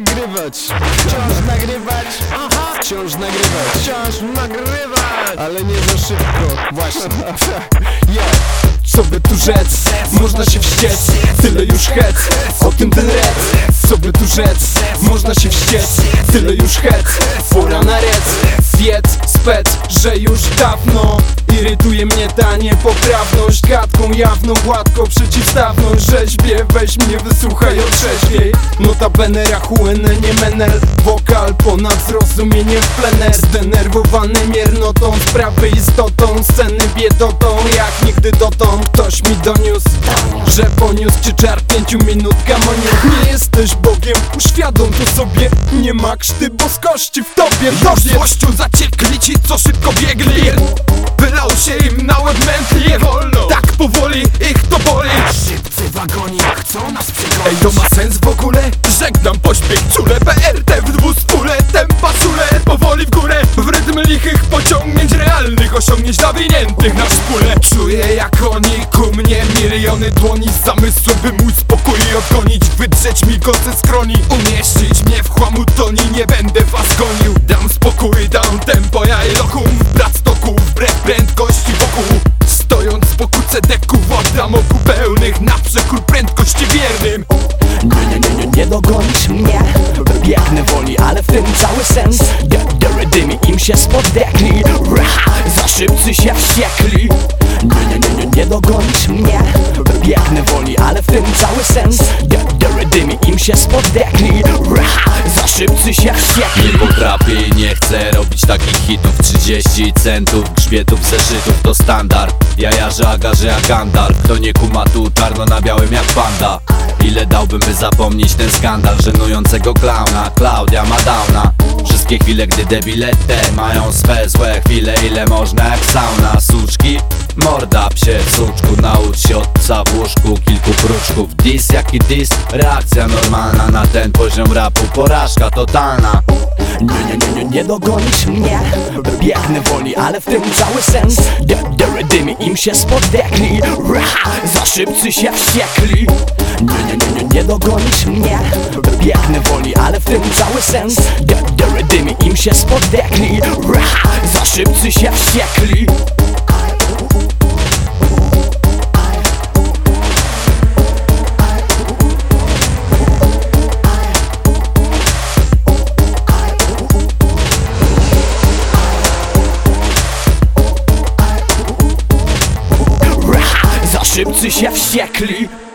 nagrywać. Wciąż nagrywać. Aha. Wciąż nagrywać. Wciąż nagrywać. Ale nie za szybko. Właśnie. Yeah. Co by tu rzec? Można się wściec. Tyle już hec O tym ten rec Co by tu rzec? Można się wściec. Tyle już hec Pora na rec Że już dawno Irytuje mnie ta niepoprawność. Gadką jawną, gładko przeciwstawność Rzeźbie, weź mnie, wysłuchaj otrzeźwiej Notabene rachuene, nie menel Wokal ponad zrozumieniem w plener. Zdenerwowany miernotą Sprawy istotą, sceny biedotą Jak nigdy dotąd ktoś mi doniósł Że poniósł cię czarpnięciu minut gamoniu Nie jesteś Bogiem, uświadom to sobie. Nie ma krzty boskości w tobie Już złością zaciekli ci, co szybko biegli. Wylał się im na łeb mętli. Nie wolno, tak powoli ich to boli. Szybcy wagoni chcą nas przegonić. Ej, to ma sens w ogóle? Żegnam pośpiech czule BRT w dwuspóle Tempa Osiągnięć nawiniętych na szpule Czuję jak oni ku mnie Miliony dłoni z zamysłem By mój spokój odgonić Wydrzeć mi go ze skroni. Umieścić mnie w chłamutoni Nie będę was gonił. Dam spokój, dam tempo Ja i lokum w brat stoku Wbrew prędkości wokół. Stojąc z boku cedeku Władam oku pełnych Na przekór prędkości wiernym. Nie, nie, nie, nie, nie dogonisz mnie. Biegnę woli, ale w tym cały sens. Deredymi im się spodekli Się wściekli Nie, nie, nie, nie, nie dogonisz mnie. Biegnę woli, ale w tym cały sens. Deredymi im się spodekli Za szybcy się wściekli Nie potrafię i nie chcę robić takich hitów. 30 centów, grzbietów, zeszytów to standard. Ja jarzę, a garzę jak Gandalf. Kto nie kuma tu czarno na białym jak panda. Ile dałbym by zapomnieć ten skandal Żenującego klauna, Klaudia ma downa Wszystkie chwile, gdy debile te Mają swe złe chwile, ile można jak sauna Suczki, morda psie suczku Naucz się od psa w łóżku Kilku kruczków, dis jaki dis Reakcja normalna na ten poziom rapu. Porażka totalna. Nie, nie, nie, nie, nie dogonisz mnie. Biegnę woli, ale w tym cały sens. Deredymi im się spodekli Ra, Za szybcy się wściekli. Nie, nie, nie, nie, nie dogonisz mnie. Biegnę woli, ale w tym cały sens Się Za szybcy się wściekli. Za szybcy się wściekli